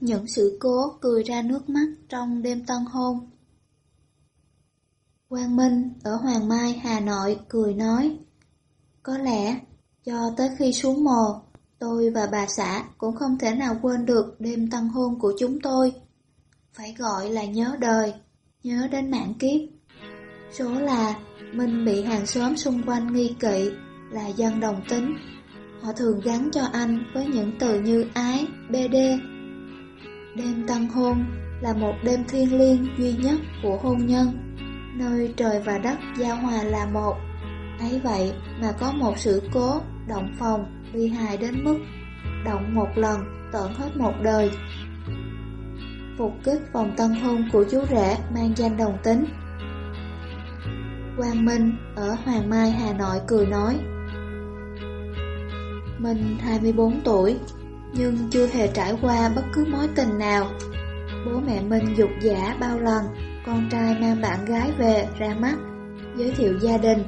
những sự cố cười ra nước mắt trong đêm tân hôn. Quang Minh ở Hoàng Mai, Hà Nội cười nói, có lẽ cho tới khi xuống mồ, tôi và bà xã cũng không thể nào quên được đêm tân hôn của chúng tôi. Phải gọi là nhớ đời, nhớ đến mạng kiếp. Số là Minh bị hàng xóm xung quanh nghi kỵ là dân đồng tính. Họ thường gắn cho anh với những từ như ái, BD. Đêm tân hôn là một đêm thiêng liêng duy nhất của hôn nhân, nơi trời và đất giao hòa là một. Ấy vậy mà có một sự cố, động phòng, bi hài đến mức động một lần, tận hết một đời. Phục kích vòng tân hôn của chú rể mang danh đồng tính. Quang Minh ở Hoàng Mai, Hà Nội cười nói Mình 24 tuổi, nhưng chưa hề trải qua bất cứ mối tình nào. Bố mẹ Minh dục giả bao lần, con trai mang bạn gái về ra mắt, giới thiệu gia đình.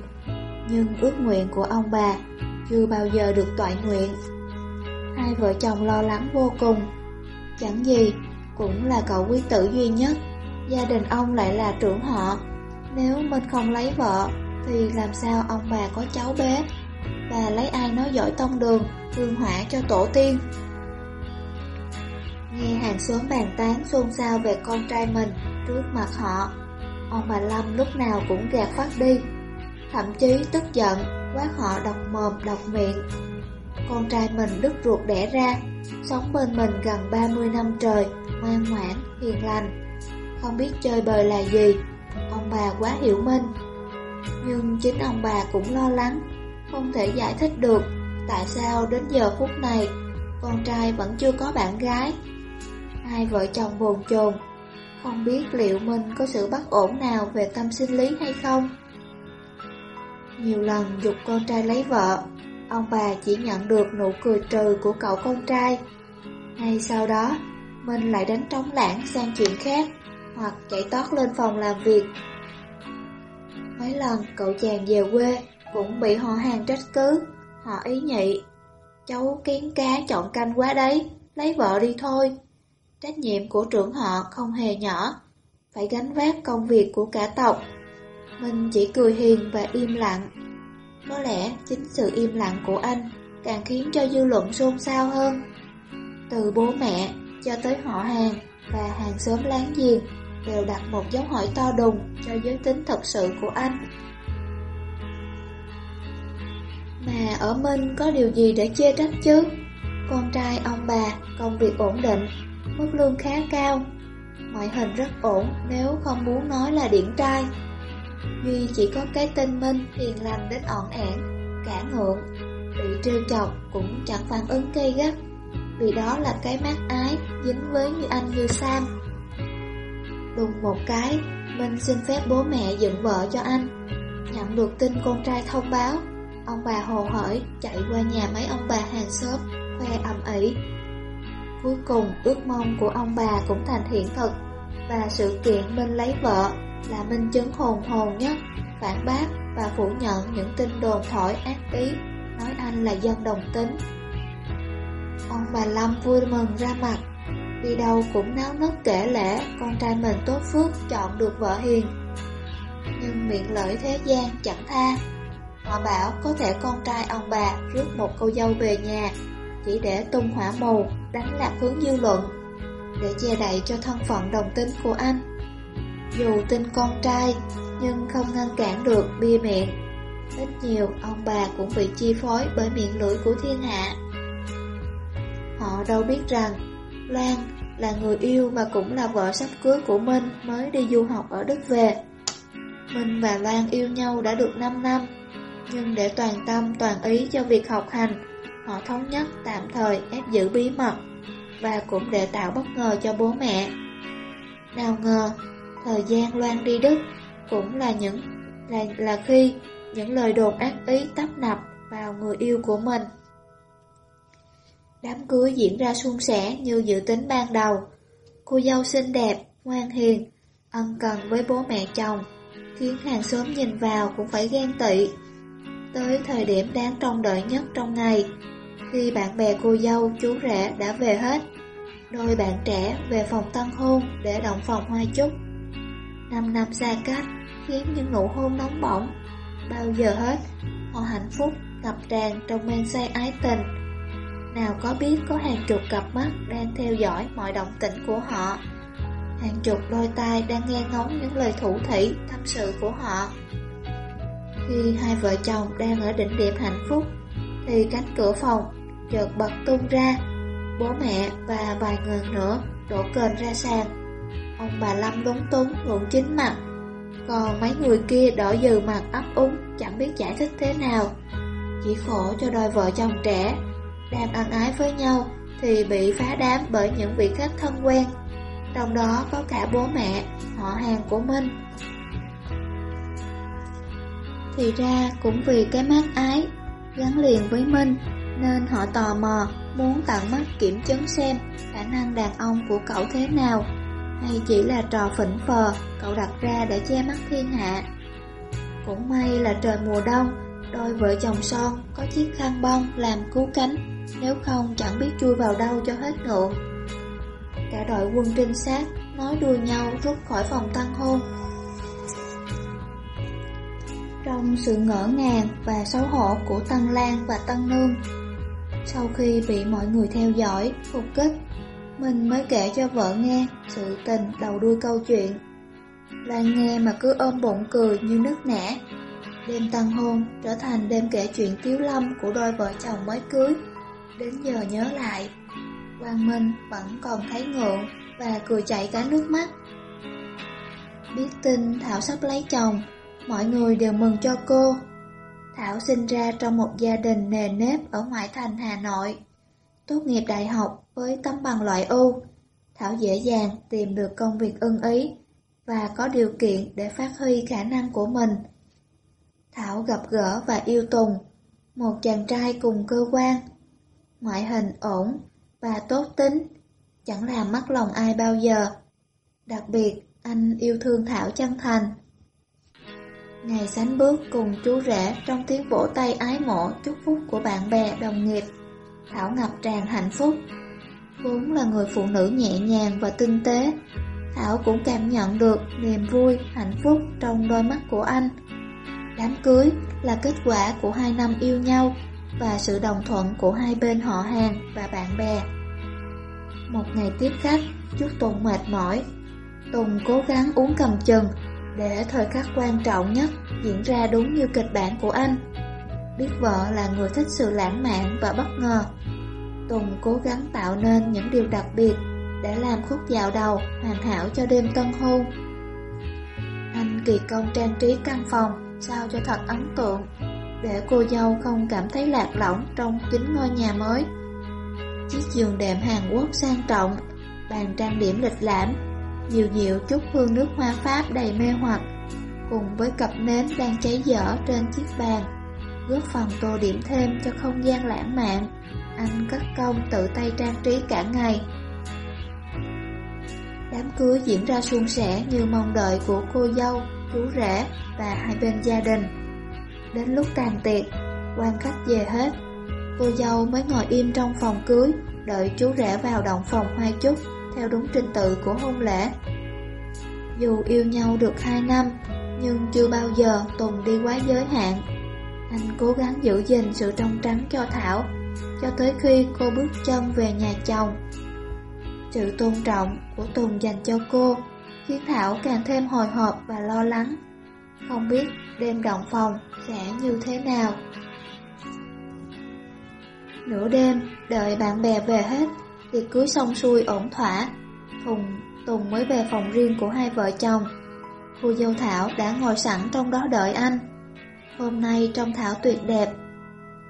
Nhưng ước nguyện của ông bà chưa bao giờ được toại nguyện. Hai vợ chồng lo lắng vô cùng. Chẳng gì, cũng là cậu quý tử duy nhất. Gia đình ông lại là trưởng họ. Nếu mình không lấy vợ, thì làm sao ông bà có cháu bé? Bà lấy ai nói giỏi tông đường, hương hỏa cho tổ tiên? Nghe hàng xóm bàn tán xôn xao về con trai mình trước mặt họ, ông bà Lâm lúc nào cũng gạt phát đi. Thậm chí tức giận, quát họ độc mồm độc miệng. Con trai mình đứt ruột đẻ ra, sống bên mình gần 30 năm trời, ngoan ngoãn, hiền lành. Không biết chơi bời là gì, ông bà quá hiểu minh. Nhưng chính ông bà cũng lo lắng, không thể giải thích được tại sao đến giờ phút này con trai vẫn chưa có bạn gái. Hai vợ chồng bồn chồn, không biết liệu mình có sự bất ổn nào về tâm sinh lý hay không. Nhiều lần dục con trai lấy vợ, ông bà chỉ nhận được nụ cười trừ của cậu con trai. Ngay sau đó, mình lại đánh trống lãng sang chuyện khác, hoặc chạy tót lên phòng làm việc. Mấy lần cậu chàng về quê cũng bị họ hàng trách cứ, họ ý nhị. Cháu kiến cá chọn canh quá đấy, lấy vợ đi thôi. Trách nhiệm của trưởng họ không hề nhỏ, phải gánh vác công việc của cả tộc. Mình chỉ cười hiền và im lặng. Có lẽ chính sự im lặng của anh càng khiến cho dư luận xôn xao hơn. Từ bố mẹ cho tới họ hàng và hàng xóm láng giềng đều đặt một dấu hỏi to đùng cho giới tính thật sự của anh. Mà ở Minh có điều gì để chê trách chứ? Con trai ông bà, công việc ổn định, mức lương khá cao, ngoại hình rất ổn nếu không muốn nói là điển trai. Duy chỉ có cái tên Minh hiền lành đến ọn ẻn, cả ngượng, bị trêu chọc cũng chẳng phản ứng cây gắt, vì đó là cái mát ái dính với như anh như Sam. Đùng một cái, Minh xin phép bố mẹ dựng vợ cho anh. Nhận được tin con trai thông báo, ông bà hồ hởi chạy qua nhà mấy ông bà hàng xóm, khoe ầm ĩ. Cuối cùng, ước mong của ông bà cũng thành hiện thực, và sự kiện Minh lấy vợ là minh chứng hồn hồn nhất, phản bác và phủ nhận những tin đồn thổi ác ý, nói anh là dân đồng tính. Ông bà Lâm vui mừng ra mặt, đi đâu cũng náo nức kể lẽ con trai mình tốt phước chọn được vợ hiền. Nhưng miệng lưỡi thế gian chẳng tha. Họ bảo có thể con trai ông bà rước một cô dâu về nhà, chỉ để tung hỏa mù, đánh lạc hướng dư luận, để che đậy cho thân phận đồng tính của anh. Dù tin con trai, nhưng không ngăn cản được bia miệng. Ít nhiều, ông bà cũng bị chi phối bởi miệng lưỡi của thiên hạ. Họ đâu biết rằng, Lan là người yêu và cũng là vợ sắp cưới của Minh mới đi du học ở Đức về. Minh và Lan yêu nhau đã được 5 năm, nhưng để toàn tâm toàn ý cho việc học hành, họ thống nhất tạm thời ép giữ bí mật, và cũng để tạo bất ngờ cho bố mẹ. Nào ngờ, thời gian Loan đi Đức cũng là những là, là khi những lời đồn ác ý tấp nập vào người yêu của mình. Đám cưới diễn ra suôn sẻ như dự tính ban đầu. Cô dâu xinh đẹp, ngoan hiền, ân cần với bố mẹ chồng, khiến hàng xóm nhìn vào cũng phải ghen tị. Tới thời điểm đáng trông đợi nhất trong ngày, khi bạn bè cô dâu, chú rể đã về hết, đôi bạn trẻ về phòng tân hôn để động phòng hoa chúc. Năm năm xa cách khiến những nụ hôn nóng bỏng. Bao giờ hết, họ hạnh phúc ngập tràn trong men say ái tình. Nào có biết có hàng chục cặp mắt đang theo dõi mọi động tĩnh của họ. Hàng chục đôi tai đang nghe ngóng những lời thủ thủy tâm sự của họ. Khi hai vợ chồng đang ở đỉnh điểm hạnh phúc, thì cánh cửa phòng chợt bật tung ra. Bố mẹ và vài người nữa đổ kền ra sàn. Ông bà Lâm lúng túng ngượng chính mặt. Còn mấy người kia đỏ dừ mặt ấp úng chẳng biết giải thích thế nào. Chỉ khổ cho đôi vợ chồng trẻ đang ăn ái với nhau thì bị phá đám bởi những vị khách thân quen. Trong đó có cả bố mẹ, họ hàng của Minh. Thì ra cũng vì cái mát ái gắn liền với Minh nên họ tò mò muốn tận mắt kiểm chứng xem khả năng đàn ông của cậu thế nào hay chỉ là trò phỉnh phờ cậu đặt ra để che mắt thiên hạ. Cũng may là trời mùa đông, đôi vợ chồng son có chiếc khăn bông làm cứu cánh, nếu không chẳng biết chui vào đâu cho hết ngượng. Cả đội quân trinh sát nói đùa nhau rút khỏi phòng tăng hôn trong sự ngỡ ngàng và xấu hổ của Tân Lan và Tân Nương. Sau khi bị mọi người theo dõi, phục kích, mình mới kể cho vợ nghe sự tình đầu đuôi câu chuyện. Lan nghe mà cứ ôm bụng cười như nước nẻ. Đêm tân hôn trở thành đêm kể chuyện tiếu lâm của đôi vợ chồng mới cưới. Đến giờ nhớ lại, Quang Minh vẫn còn thấy ngượng và cười chạy cả nước mắt. Biết tin Thảo sắp lấy chồng, Mọi người đều mừng cho cô. Thảo sinh ra trong một gia đình nề nếp ở ngoại thành Hà Nội. Tốt nghiệp đại học với tấm bằng loại ưu, Thảo dễ dàng tìm được công việc ưng ý và có điều kiện để phát huy khả năng của mình. Thảo gặp gỡ và yêu Tùng, một chàng trai cùng cơ quan, ngoại hình ổn và tốt tính, chẳng làm mất lòng ai bao giờ. Đặc biệt, anh yêu thương Thảo chân thành. Ngày sánh bước cùng chú rể trong tiếng vỗ tay ái mộ chúc phúc của bạn bè đồng nghiệp. Thảo ngập tràn hạnh phúc. Vốn là người phụ nữ nhẹ nhàng và tinh tế. Thảo cũng cảm nhận được niềm vui, hạnh phúc trong đôi mắt của anh. Đám cưới là kết quả của hai năm yêu nhau và sự đồng thuận của hai bên họ hàng và bạn bè. Một ngày tiếp khách, chút Tùng mệt mỏi. Tùng cố gắng uống cầm chừng để thời khắc quan trọng nhất diễn ra đúng như kịch bản của anh. Biết vợ là người thích sự lãng mạn và bất ngờ. Tùng cố gắng tạo nên những điều đặc biệt để làm khúc dạo đầu hoàn hảo cho đêm tân hôn. Anh kỳ công trang trí căn phòng sao cho thật ấn tượng, để cô dâu không cảm thấy lạc lõng trong chính ngôi nhà mới. Chiếc giường đệm Hàn Quốc sang trọng, bàn trang điểm lịch lãm dịu dịu chút hương nước hoa Pháp đầy mê hoặc, cùng với cặp nến đang cháy dở trên chiếc bàn, góp phần tô điểm thêm cho không gian lãng mạn. Anh cất công tự tay trang trí cả ngày. Đám cưới diễn ra suôn sẻ như mong đợi của cô dâu, chú rể và hai bên gia đình. Đến lúc tàn tiệc, quan khách về hết, cô dâu mới ngồi im trong phòng cưới, đợi chú rể vào động phòng hoa chúc theo đúng trình tự của hôn lễ. Dù yêu nhau được 2 năm, nhưng chưa bao giờ Tùng đi quá giới hạn. Anh cố gắng giữ gìn sự trong trắng cho Thảo, cho tới khi cô bước chân về nhà chồng. Sự tôn trọng của Tùng dành cho cô khiến Thảo càng thêm hồi hộp và lo lắng. Không biết đêm động phòng sẽ như thế nào. Nửa đêm, đợi bạn bè về hết, Tiệc cưới xong xuôi ổn thỏa Tùng, Tùng mới về phòng riêng của hai vợ chồng. Cô dâu Thảo đã ngồi sẵn trong đó đợi anh. Hôm nay trông Thảo tuyệt đẹp.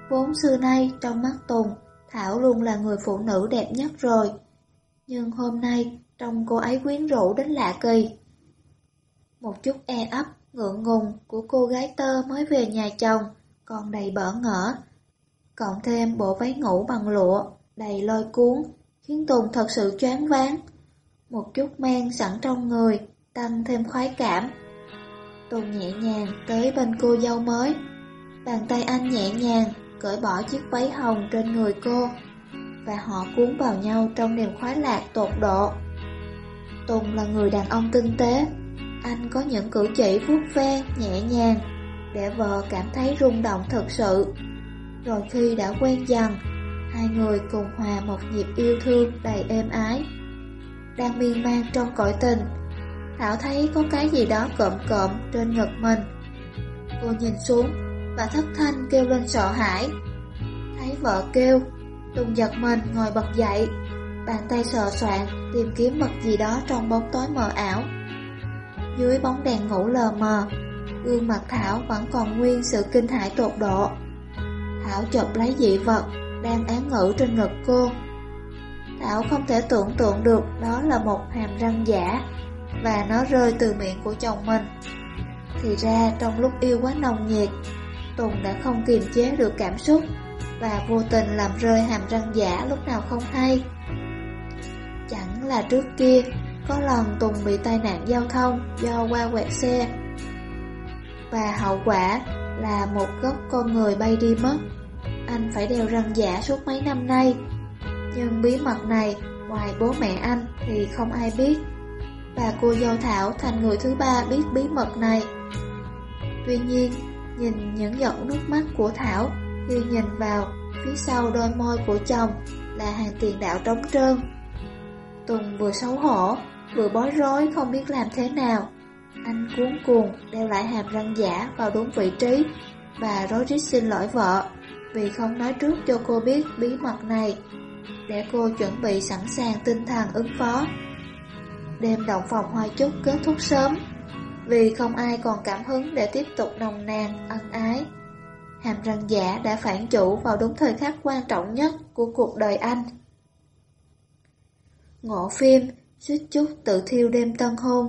Vốn xưa nay trong mắt Tùng Thảo luôn là người phụ nữ đẹp nhất rồi. Nhưng hôm nay trông cô ấy quyến rũ đến lạ kỳ. Một chút e ấp, ngượng ngùng của cô gái tơ mới về nhà chồng Còn đầy bỡ ngỡ. Cộng thêm bộ váy ngủ bằng lụa Đầy lôi cuốn khiến Tùng thật sự choáng váng. Một chút men sẵn trong người, tăng thêm khoái cảm. Tùng nhẹ nhàng tới bên cô dâu mới. Bàn tay anh nhẹ nhàng cởi bỏ chiếc váy hồng trên người cô. và họ cuốn vào nhau trong niềm khoái lạc tột độ. Tùng là người đàn ông tinh tế, anh có những cử chỉ vuốt ve nhẹ nhàng để vợ cảm thấy rung động thật sự. Rồi khi đã quen dần, hai người cùng hòa một nhịp yêu thương đầy êm ái. Đang miên man trong cõi tình, Thảo thấy có cái gì đó cộm cộm trên ngực mình. Cô nhìn xuống và thất thanh kêu lên sợ hãi. Thấy vợ kêu, Tùng giật mình ngồi bật dậy, bàn tay sờ soạn tìm kiếm vật gì đó trong bóng tối mờ ảo. Dưới bóng đèn ngủ lờ mờ, gương mặt Thảo vẫn còn nguyên sự kinh hãi tột độ. Thảo chụp lấy dị vật đang án ngữ trên ngực cô. Thảo không thể tưởng tượng được đó là một hàm răng giả và nó rơi từ miệng của chồng mình. Thì ra trong lúc yêu quá nồng nhiệt, Tùng đã không kiềm chế được cảm xúc và vô tình làm rơi hàm răng giả lúc nào không hay. Chẳng là trước kia, có lần Tùng bị tai nạn giao thông do qua quẹt xe và hậu quả là một gốc con người bay đi mất. Anh phải đeo răng giả suốt mấy năm nay, nhưng bí mật này ngoài bố mẹ anh thì không ai biết. Và cô dâu Thảo thành người thứ ba biết bí mật này. Tuy nhiên, nhìn những giọt nước mắt của Thảo khi nhìn vào phía sau đôi môi của chồng là hàng tiền đạo trống trơn. Tùng vừa xấu hổ, vừa bối rối không biết làm thế nào. Anh cuốn cuồng đeo lại hàm răng giả vào đúng vị trí và rối rít xin lỗi vợ vì không nói trước cho cô biết bí mật này để cô chuẩn bị sẵn sàng tinh thần ứng phó. Đêm động phòng hoa chúc kết thúc sớm vì không ai còn cảm hứng để tiếp tục nồng nàn, ân ái. Hàm răng giả đã phản chủ vào đúng thời khắc quan trọng nhất của cuộc đời anh. Ngộ phim, suýt chút tự thiêu đêm tân hôn.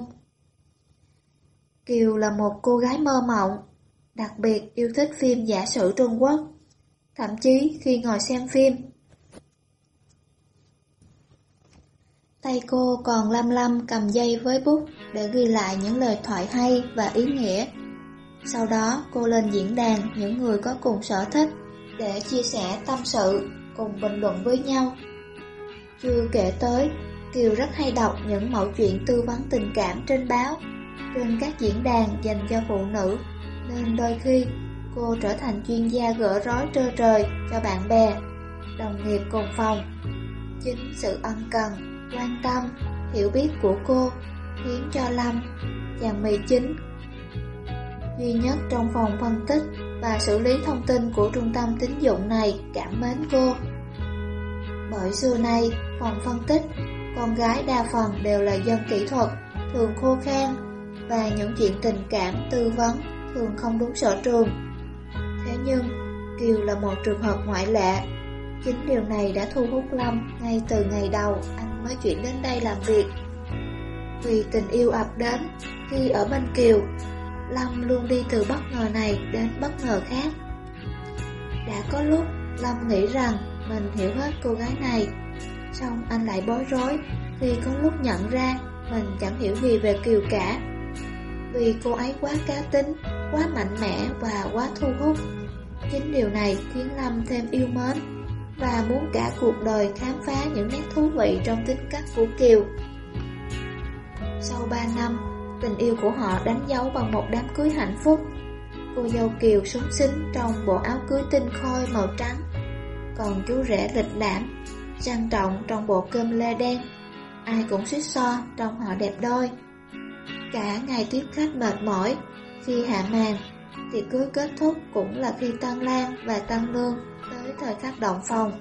Kiều là một cô gái mơ mộng, đặc biệt yêu thích phim giả sử Trung Quốc. Thậm chí khi ngồi xem phim, tay cô còn lăm lăm cầm dây với bút để ghi lại những lời thoại hay và ý nghĩa. Sau đó cô lên diễn đàn những người có cùng sở thích để chia sẻ tâm sự, cùng bình luận với nhau. Chưa kể tới, Kiều rất hay đọc những mẫu chuyện tư vấn tình cảm trên báo, trên các diễn đàn dành cho phụ nữ, nên đôi khi cô trở thành chuyên gia gỡ rối trơ trời cho bạn bè, đồng nghiệp cùng phòng. Chính sự ân cần, quan tâm, hiểu biết của cô khiến cho Lâm, chàng mì chính duy nhất trong phòng phân tích và xử lý thông tin của trung tâm tín dụng này cảm mến cô. Bởi xưa nay, phòng phân tích, con gái đa phần đều là dân kỹ thuật, thường khô khan, và những chuyện tình cảm, tư vấn thường không đúng sở trường. Thế nhưng, Kiều là một trường hợp ngoại lệ. Chính điều này đã thu hút Lâm ngay từ ngày đầu anh mới chuyển đến đây làm việc. Vì tình yêu ập đến, khi ở bên Kiều, Lâm luôn đi từ bất ngờ này đến bất ngờ khác. Đã có lúc Lâm nghĩ rằng mình hiểu hết cô gái này, xong anh lại bối rối khi có lúc nhận ra mình chẳng hiểu gì về Kiều cả. Vì cô ấy quá cá tính, quá mạnh mẽ và quá thu hút. Chính điều này khiến Lâm thêm yêu mến và muốn cả cuộc đời khám phá những nét thú vị trong tính cách của Kiều. Sau 3 năm, Tình yêu của họ đánh dấu bằng một đám cưới hạnh phúc Cô dâu Kiều súng xính trong bộ áo cưới tinh khôi màu trắng Còn chú rể lịch lãm, trang trọng trong bộ cơm lê đen Ai cũng xích so trong họ đẹp đôi Cả ngày tiếp khách mệt mỏi Khi hạ màn Thì cưới kết thúc cũng là khi Tân Lan và Tân Lương Tới thời khắc động phòng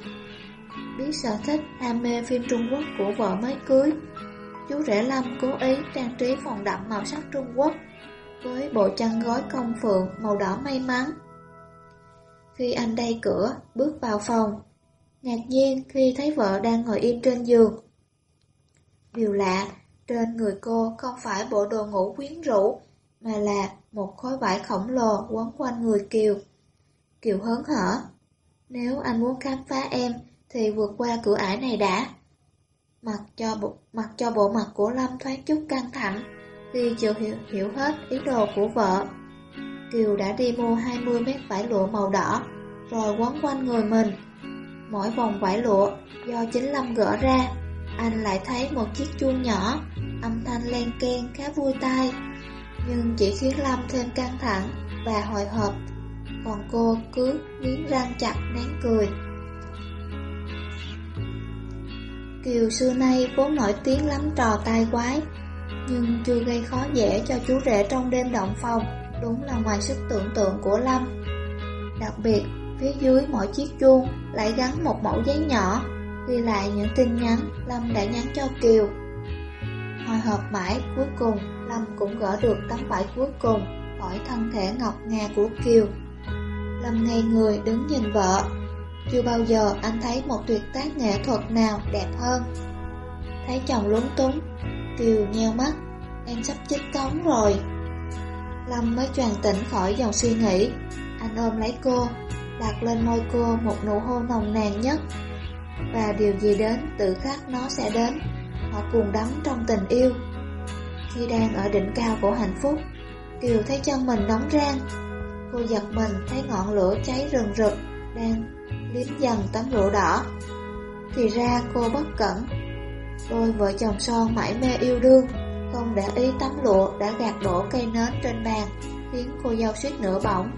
Biết sở thích ham mê phim Trung Quốc của vợ mới cưới Chú rể Lâm cố ý trang trí phòng đậm màu sắc Trung Quốc với bộ chăn gói công phượng màu đỏ may mắn. Khi anh đay cửa, bước vào phòng, ngạc nhiên khi thấy vợ đang ngồi im trên giường. Điều lạ, trên người cô không phải bộ đồ ngủ quyến rũ, mà là một khối vải khổng lồ quấn quanh người Kiều. Kiều hớn hở. Nếu anh muốn khám phá em, thì vượt qua cửa ải này đã. Mặc cho bộ, mặc cho bộ mặt của Lâm thoáng chút căng thẳng Khi chưa hiểu, hiểu hết ý đồ của vợ Kiều đã đi mua 20 mét vải lụa màu đỏ Rồi quấn quanh người mình mỗi vòng vải lụa do chính Lâm gỡ ra, anh lại thấy một chiếc chuông nhỏ, âm thanh len keng khá vui tai, nhưng chỉ khiến Lâm thêm căng thẳng và hồi hộp, còn cô cứ nghiến răng chặt nén cười. Kiều xưa nay vốn nổi tiếng lắm trò tai quái, nhưng chưa gây khó dễ cho chú rể trong đêm động phòng, đúng là ngoài sức tưởng tượng của Lâm. Đặc biệt, phía dưới mỗi chiếc chuông lại gắn một mẫu giấy nhỏ, ghi lại những tin nhắn Lâm đã nhắn cho Kiều. Hồi hộp mãi, cuối cùng Lâm cũng gỡ được tấm vải cuối cùng khỏi thân thể ngọc ngà của Kiều. Lâm ngay người đứng nhìn vợ, chưa bao giờ anh thấy một tuyệt tác nghệ thuật nào đẹp hơn. Thấy chồng lúng túng, Kiều nheo mắt, em sắp chết cống rồi. Lâm mới choàng tỉnh khỏi dòng suy nghĩ, anh ôm lấy cô, đặt lên môi cô một nụ hôn nồng nàn nhất. Và điều gì đến tự khắc nó sẽ đến, họ cuồng đắm trong tình yêu. Khi đang ở đỉnh cao của hạnh phúc, Kiều thấy chân mình nóng rang. Cô giật mình thấy ngọn lửa cháy rừng rực đang liếm dần tấm lụa đỏ. Thì ra cô bất cẩn. Đôi vợ chồng son mãi mê yêu đương, không để ý tấm lụa đã gạt đổ cây nến trên bàn, khiến cô dâu suýt nửa bỏng.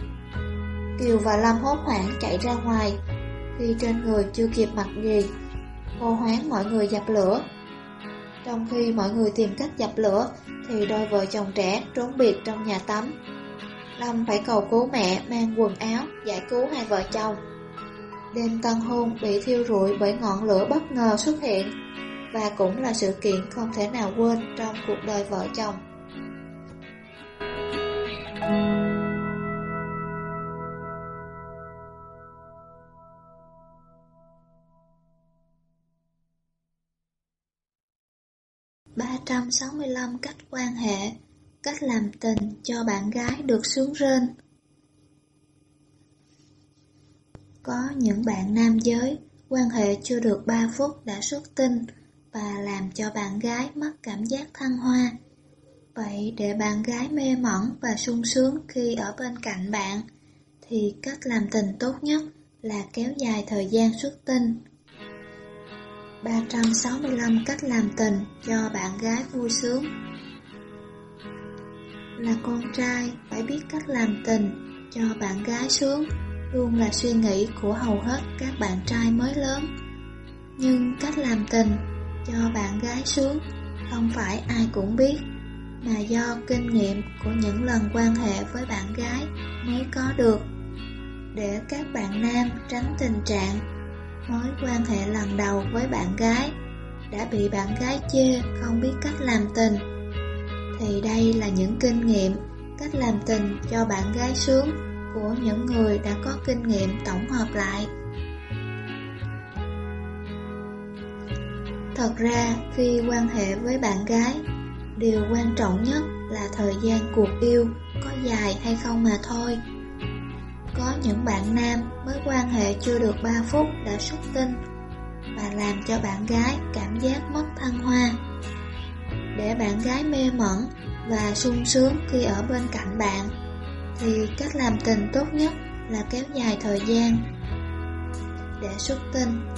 Kiều và Lâm hốt hoảng chạy ra ngoài, khi trên người chưa kịp mặc gì, cô hoáng mọi người dập lửa. Trong khi mọi người tìm cách dập lửa, Thì đôi vợ chồng trẻ trốn biệt trong nhà tắm Lâm phải cầu cứu mẹ mang quần áo, giải cứu hai vợ chồng Đêm tân hôn bị thiêu rụi bởi ngọn lửa bất ngờ xuất hiện, Và cũng là sự kiện không thể nào quên trong cuộc đời vợ chồng Thank you. 365 cách quan hệ, cách làm tình cho bạn gái được sướng rên. Có những bạn nam giới, quan hệ chưa được 3 phút đã xuất tinh và làm cho bạn gái mất cảm giác thăng hoa. Vậy để bạn gái mê mẩn và sung sướng khi ở bên cạnh bạn, thì cách làm tình tốt nhất là kéo dài thời gian xuất tinh. 365 cách làm tình cho bạn gái vui sướng Là con trai phải biết cách làm tình cho bạn gái sướng luôn là suy nghĩ của hầu hết các bạn trai mới lớn. Nhưng cách làm tình cho bạn gái sướng không phải ai cũng biết, mà do kinh nghiệm của những lần quan hệ với bạn gái mới có được. Để các bạn nam tránh tình trạng mối quan hệ lần đầu với bạn gái đã bị bạn gái chê không biết cách làm tình, thì đây là những kinh nghiệm cách làm tình cho bạn gái sướng của những người đã có kinh nghiệm tổng hợp lại. Thật ra, khi quan hệ với bạn gái, điều quan trọng nhất là thời gian cuộc yêu có dài hay không mà thôi. Có những bạn nam mới quan hệ chưa được 3 phút đã xuất tinh và làm cho bạn gái cảm giác mất thăng hoa. Để bạn gái mê mẩn và sung sướng khi ở bên cạnh bạn, thì cách làm tình tốt nhất là kéo dài thời gian để xuất tinh.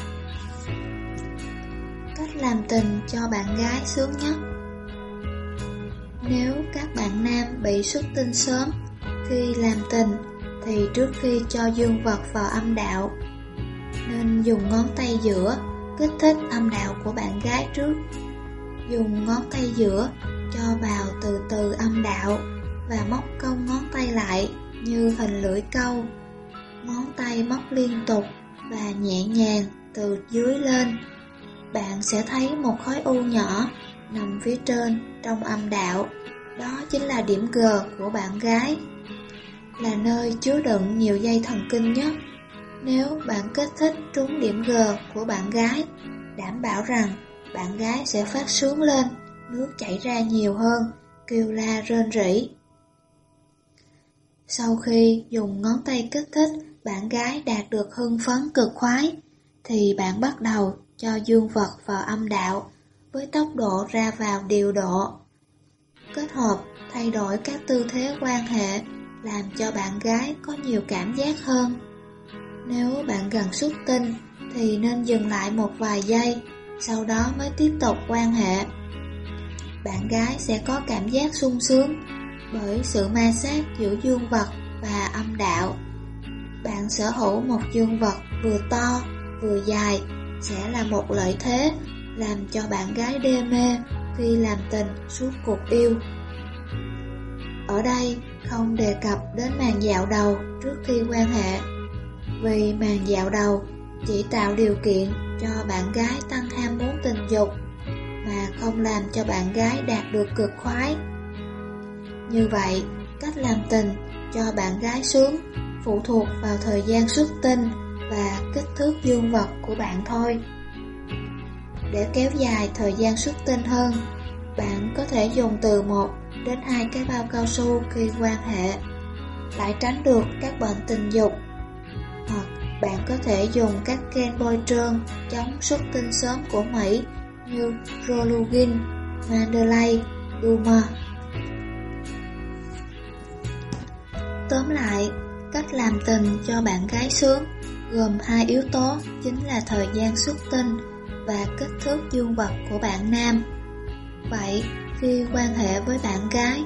Cách làm tình cho bạn gái sướng nhất Nếu các bạn nam bị xuất tinh sớm khi làm tình thì trước khi cho dương vật vào âm đạo, nên dùng ngón tay giữa kích thích âm đạo của bạn gái trước dùng ngón tay giữa cho vào từ từ âm đạo và móc cong ngón tay lại như hình lưỡi câu. Ngón tay móc liên tục và nhẹ nhàng từ dưới lên. Bạn sẽ thấy một khối u nhỏ nằm phía trên trong âm đạo. Đó chính là điểm G của bạn gái. Là nơi chứa đựng nhiều dây thần kinh nhất. Nếu bạn kích thích trúng điểm G của bạn gái, đảm bảo rằng bạn gái sẽ phát sướng lên, nước chảy ra nhiều hơn, kêu la rên rỉ. Sau khi dùng ngón tay kích thích bạn gái đạt được hưng phấn cực khoái, thì bạn bắt đầu cho dương vật vào âm đạo với tốc độ ra vào điều độ. Kết hợp thay đổi các tư thế quan hệ làm cho bạn gái có nhiều cảm giác hơn. Nếu bạn gần xuất tinh thì nên dừng lại một vài giây, sau đó mới tiếp tục quan hệ. Bạn gái sẽ có cảm giác sung sướng bởi sự ma sát giữa dương vật và âm đạo. Bạn sở hữu một dương vật vừa to, vừa dài sẽ là một lợi thế làm cho bạn gái đê mê khi làm tình suốt cuộc yêu. Ở đây không đề cập đến màn dạo đầu trước khi quan hệ, vì màn dạo đầu chỉ tạo điều kiện cho bạn gái tăng ham muốn tình dục mà không làm cho bạn gái đạt được cực khoái. Như vậy, cách làm tình cho bạn gái sướng phụ thuộc vào thời gian xuất tinh và kích thước dương vật của bạn thôi. Để kéo dài thời gian xuất tinh hơn, bạn có thể dùng từ 1 đến hai cái bao cao su khi quan hệ, lại tránh được các bệnh tình dục. Hoặc bạn có thể dùng các kem bôi trơn chống xuất tinh sớm của Mỹ như Rolugin, Mandalay, Duma. Tóm lại, cách làm tình cho bạn gái sướng gồm hai yếu tố chính là thời gian xuất tinh và kích thước dương vật của bạn nam. Vậy, khi quan hệ với bạn gái,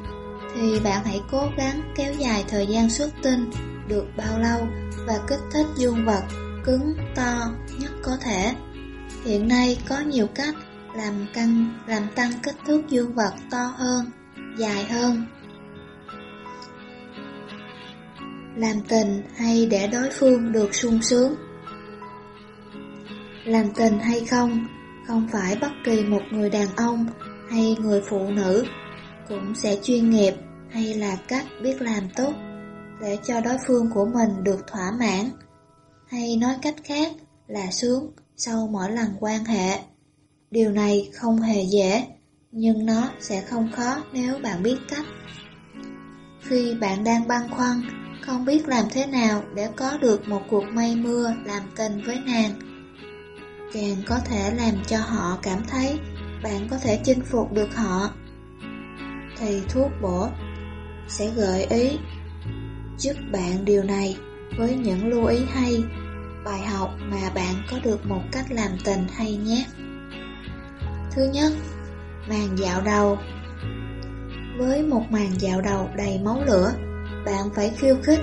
thì bạn hãy cố gắng kéo dài thời gian xuất tinh được bao lâu và kích thích dương vật cứng, to nhất có thể. Hiện nay có nhiều cách làm căng, làm tăng kích thước dương vật to hơn, dài hơn. Làm tình hay để đối phương được sung sướng Làm tình hay không, không phải bất kỳ một người đàn ông hay người phụ nữ cũng sẽ chuyên nghiệp hay là cách biết làm tốt để cho đối phương của mình được thỏa mãn. Hay nói cách khác là sướng sau mỗi lần quan hệ. Điều này không hề dễ, nhưng nó sẽ không khó nếu bạn biết cách. Khi bạn đang băn khoăn, không biết làm thế nào để có được một cuộc mây mưa làm tình với nàng, càng có thể làm cho họ cảm thấy bạn có thể chinh phục được họ. Thì thuốc bổ sẽ gợi ý giúp bạn điều này với những lưu ý hay, bài học mà bạn có được một cách làm tình hay nhé. Thứ nhất, màn dạo đầu Với một màn dạo đầu đầy máu lửa, bạn phải khiêu khích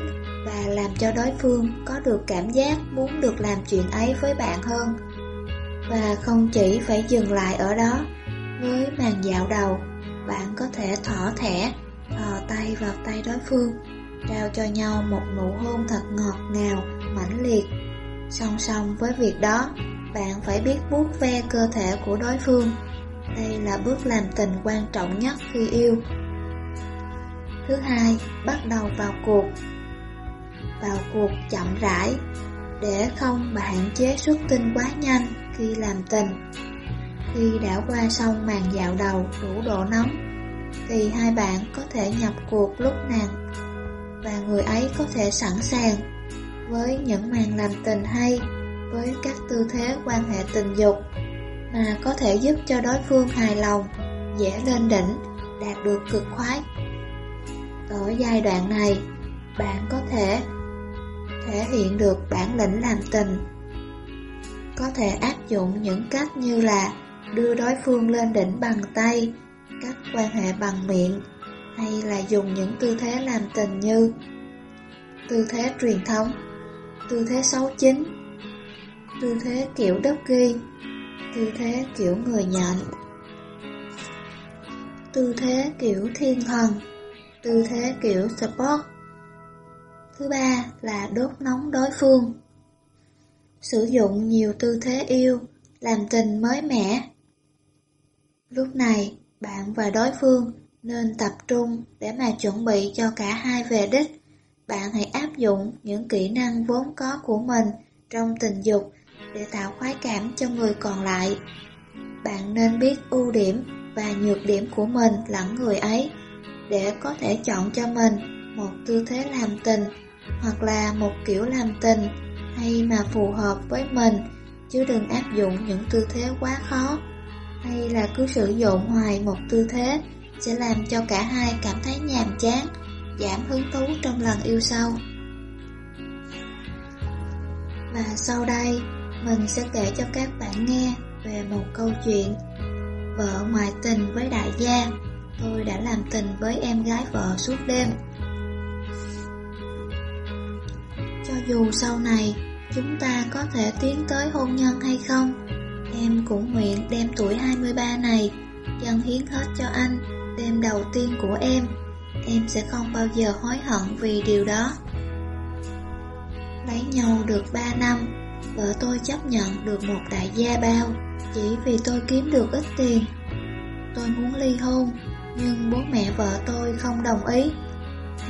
và làm cho đối phương có được cảm giác muốn được làm chuyện ấy với bạn hơn. Và không chỉ phải dừng lại ở đó, với màn dạo đầu, bạn có thể thỏ thẻ, thò tay vào tay đối phương, trao cho nhau một nụ hôn thật ngọt ngào, mãnh liệt. Song song với việc đó, bạn phải biết vuốt ve cơ thể của đối phương đây là bước làm tình quan trọng nhất khi yêu. Thứ hai, bắt đầu vào cuộc. Vào cuộc chậm rãi, để không mà hạn chế xuất tinh quá nhanh khi làm tình. Khi đã qua xong màn dạo đầu đủ độ nóng, thì hai bạn có thể nhập cuộc lúc nào và người ấy có thể sẵn sàng với những màn làm tình hay với các tư thế quan hệ tình dục mà có thể giúp cho đối phương hài lòng, dễ lên đỉnh, đạt được cực khoái. Ở giai đoạn này, bạn có thể thể hiện được bản lĩnh làm tình. Có thể áp dụng những cách như là đưa đối phương lên đỉnh bằng tay, cách quan hệ bằng miệng, hay là dùng những tư thế làm tình như tư thế truyền thống, tư thế xấu chính, tư thế kiểu đất ghi, Tư thế kiểu người nhận Tư thế kiểu thiên thần Tư thế kiểu support. Thứ ba là đốt nóng đối phương. Sử dụng nhiều tư thế yêu, Làm tình mới mẻ Lúc này, bạn và đối phương nên tập trung để mà chuẩn bị cho cả hai về đích. Bạn hãy áp dụng những kỹ năng vốn có của mình trong tình dục để tạo khoái cảm cho người còn lại. Bạn nên biết ưu điểm và nhược điểm của mình lẫn người ấy để có thể chọn cho mình một tư thế làm tình hoặc là một kiểu làm tình hay mà phù hợp với mình chứ đừng áp dụng những tư thế quá khó. Hay là cứ sử dụng hoài một tư thế sẽ làm cho cả hai cảm thấy nhàm chán, giảm hứng thú trong lần yêu sau. Và sau đây, mình sẽ kể cho các bạn nghe về một câu chuyện Vợ ngoại tình với đại gia. Tôi đã làm tình với em gái vợ suốt đêm. Dù sau này chúng ta có thể tiến tới hôn nhân hay không, Em cũng nguyện đem tuổi 23 này dâng hiến hết cho anh, đêm đầu tiên của em. Em sẽ không bao giờ hối hận vì điều đó. Lấy nhau được 3 năm, Vợ tôi chấp nhận được một đại gia bao Chỉ vì tôi kiếm được ít tiền. Tôi muốn ly hôn, Nhưng bố mẹ vợ tôi không đồng ý.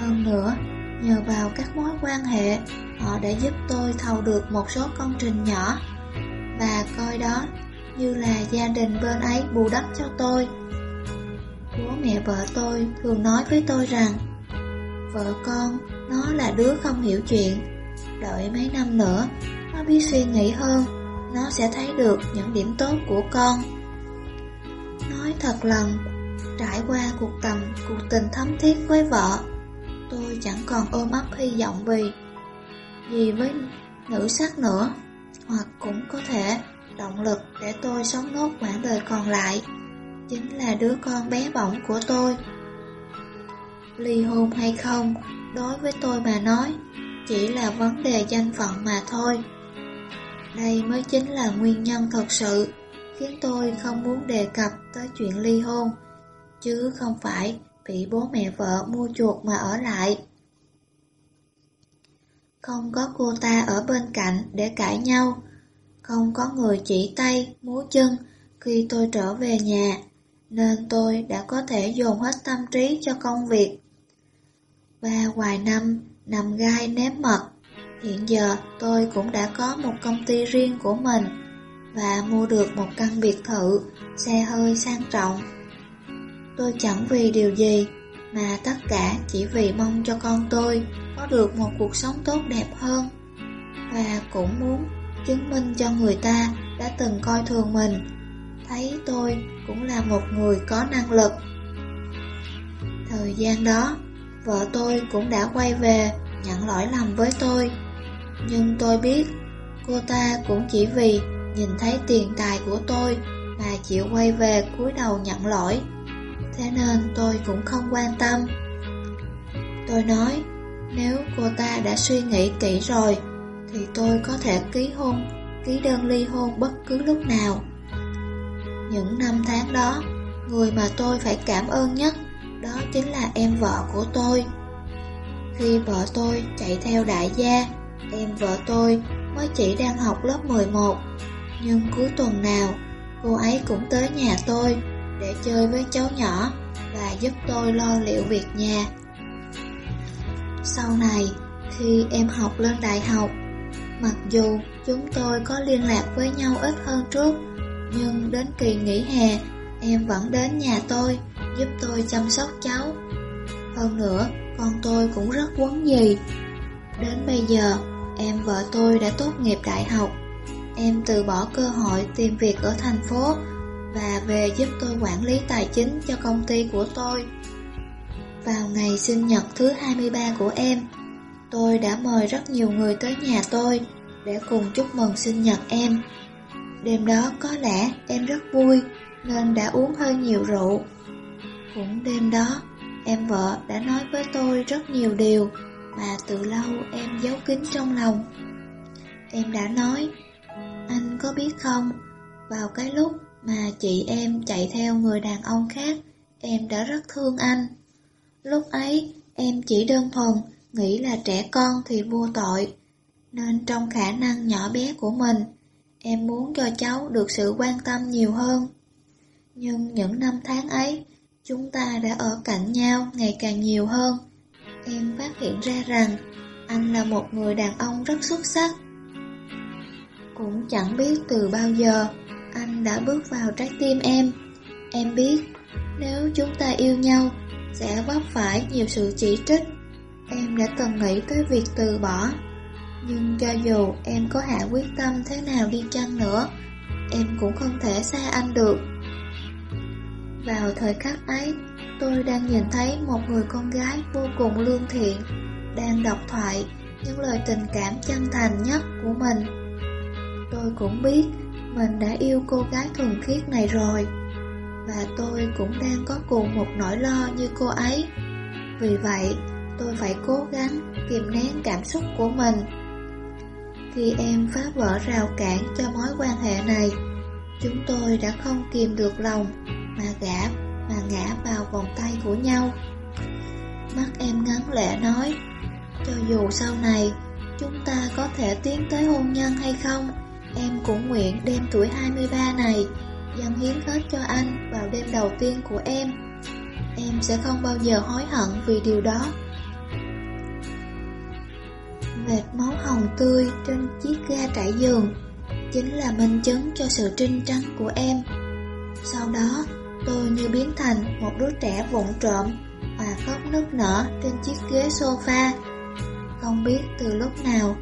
Hơn nữa Nhờ vào các mối quan hệ Họ đã giúp tôi thầu được một số công trình nhỏ. Và coi đó như là gia đình bên ấy bù đắp cho tôi. Bố mẹ vợ tôi thường nói với tôi rằng Vợ con, nó là đứa không hiểu chuyện. Đợi mấy năm nữa, nó biết suy nghĩ hơn Nó sẽ thấy được những điểm tốt của con. Nói thật lòng, trải qua cuộc tầm, cuộc tình thấm thiết với vợ Tôi chẳng còn ôm ấp hy vọng vì Gì với nữ sắc nữa Hoặc cũng có thể động lực để tôi sống nốt quãng đời còn lại chính là đứa con bé bỏng của tôi. Ly hôn hay không, đối với tôi mà nói, chỉ là vấn đề danh phận mà thôi. Đây mới chính là nguyên nhân thật sự khiến tôi không muốn đề cập tới chuyện ly hôn, chứ không phải bị bố mẹ vợ mua chuột mà ở lại. Không có cô ta ở bên cạnh để cãi nhau, không có người chỉ tay, múa chân khi tôi trở về nhà, nên tôi đã có thể dồn hết tâm trí cho công việc. Và vài năm nằm gai nếm mật, hiện giờ tôi cũng đã có một công ty riêng của mình và mua được một căn biệt thự, xe hơi sang trọng. Tôi chẳng vì điều gì, mà tất cả chỉ vì mong cho con tôi có được một cuộc sống tốt đẹp hơn. Và cũng muốn chứng minh cho người ta đã từng coi thường mình, thấy tôi cũng là một người có năng lực. Thời gian đó, vợ tôi cũng đã quay về nhận lỗi lầm với tôi, nhưng tôi biết cô ta cũng chỉ vì nhìn thấy tiền tài của tôi mà chịu quay về cúi đầu nhận lỗi, thế nên tôi cũng không quan tâm. Tôi nói, nếu cô ta đã suy nghĩ kỹ rồi thì tôi có thể ký hôn, ký đơn ly hôn bất cứ lúc nào. Những năm tháng đó, người mà tôi phải cảm ơn nhất đó chính là em vợ của tôi. Khi vợ tôi chạy theo đại gia, em vợ tôi mới chỉ đang học lớp 11, nhưng cuối tuần nào cô ấy cũng tới nhà tôi để chơi với cháu nhỏ và giúp tôi lo liệu việc nhà. Sau này, khi em học lên đại học, Mặc dù chúng tôi có liên lạc với nhau ít hơn trước, nhưng đến kỳ nghỉ hè, em vẫn đến nhà tôi, giúp tôi chăm sóc cháu. Hơn nữa, con tôi cũng rất quấn gì. Đến bây giờ, em vợ tôi đã tốt nghiệp đại học. Em từ bỏ cơ hội tìm việc ở thành phố và về giúp tôi quản lý tài chính cho công ty của tôi. Vào ngày sinh nhật thứ 23 của em, Tôi đã mời rất nhiều người tới nhà tôi để cùng chúc mừng sinh nhật em. Đêm đó có lẽ em rất vui nên đã uống hơi nhiều rượu. Cũng đêm đó, em vợ đã nói với tôi rất nhiều điều mà từ lâu em giấu kín trong lòng. Em đã nói, anh có biết không, vào cái lúc mà chị em chạy theo người đàn ông khác, em đã rất thương anh. Lúc ấy, em chỉ đơn thuần nghĩ là trẻ con thì vô tội, nên trong khả năng nhỏ bé của mình, em muốn cho cháu được sự quan tâm nhiều hơn. Nhưng những năm tháng ấy, chúng ta đã ở cạnh nhau ngày càng nhiều hơn. Em phát hiện ra rằng anh là một người đàn ông rất xuất sắc. Cũng chẳng biết từ bao giờ anh đã bước vào trái tim em. Em biết, nếu chúng ta yêu nhau, sẽ vấp phải nhiều sự chỉ trích. Em đã từng nghĩ tới việc từ bỏ. Nhưng cho dù em có hạ quyết tâm thế nào đi chăng nữa, Em cũng không thể xa anh được. Vào thời khắc ấy, Tôi đang nhìn thấy một người con gái vô cùng lương thiện, Đang đọc thoại những lời tình cảm chân thành nhất của mình. Tôi cũng biết mình đã yêu cô gái thuần khiết này rồi. Và tôi cũng đang có cùng một nỗi lo như cô ấy. Vì vậy, tôi phải cố gắng kìm nén cảm xúc của mình. Khi em phá vỡ rào cản cho mối quan hệ này, Chúng tôi đã không kìm được lòng mà gã, mà ngã vào vòng tay của nhau. Mắt em ngắn lẽ nói, Cho dù sau này chúng ta có thể tiến tới hôn nhân hay không Em cũng nguyện đem tuổi 23 này dâng hiến hết cho anh vào đêm đầu tiên của em. Em sẽ không bao giờ hối hận vì điều đó. Vệt máu hồng tươi trên chiếc ga trải giường Chính là minh chứng cho sự trinh trắng của em. Sau đó, tôi như biến thành một đứa trẻ vụng trộm Và khóc nức nở trên chiếc ghế sofa. Không biết từ lúc nào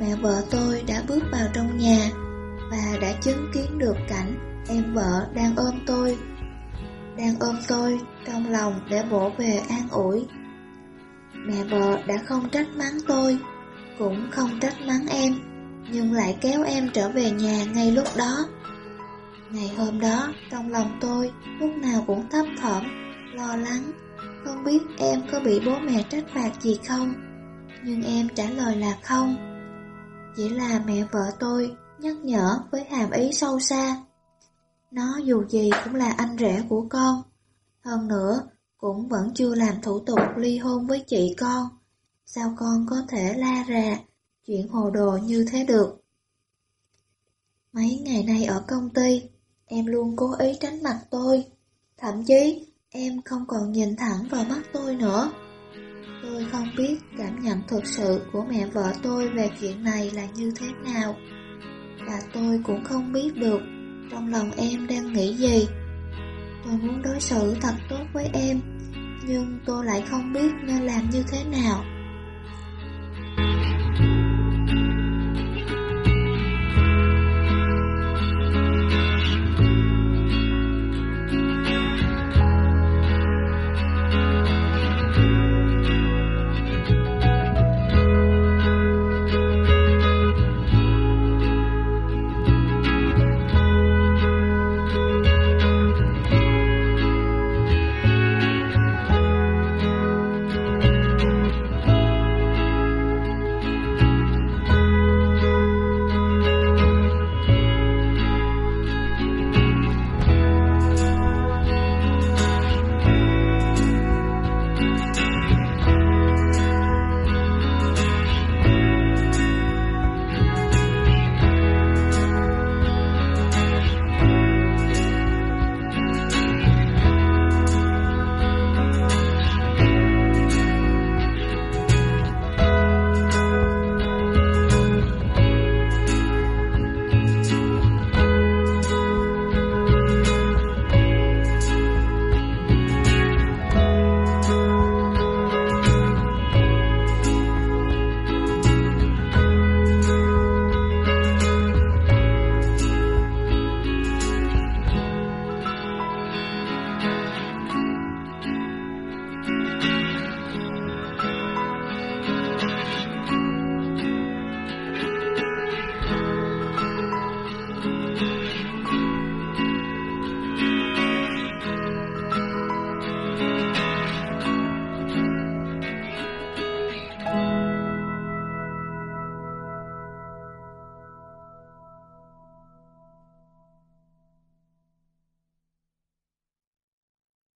mẹ vợ tôi đã bước vào trong nhà và đã chứng kiến được cảnh em vợ đang ôm tôi, đang ôm tôi trong lòng để vỗ về an ủi. Mẹ vợ đã không trách mắng tôi, cũng không trách mắng em, nhưng lại kéo em trở về nhà ngay lúc đó. Ngày hôm đó, trong lòng tôi lúc nào cũng thấp thỏm, lo lắng, không biết em có bị bố mẹ trách phạt gì không. Nhưng em trả lời là không. Chỉ là mẹ vợ tôi nhắc nhở với hàm ý sâu xa. Nó dù gì cũng là anh rể của con. Hơn nữa, cũng vẫn chưa làm thủ tục ly hôn với chị con. Sao con có thể la rà chuyện hồ đồ như thế được? Mấy ngày nay ở công ty, em luôn cố ý tránh mặt tôi. Thậm chí, em không còn nhìn thẳng vào mắt tôi nữa. Tôi không biết cảm nhận thực sự của mẹ vợ tôi về chuyện này là như thế nào. Và tôi cũng không biết được trong lòng em đang nghĩ gì. Tôi muốn đối xử thật tốt với em, nhưng tôi lại không biết nên làm như thế nào.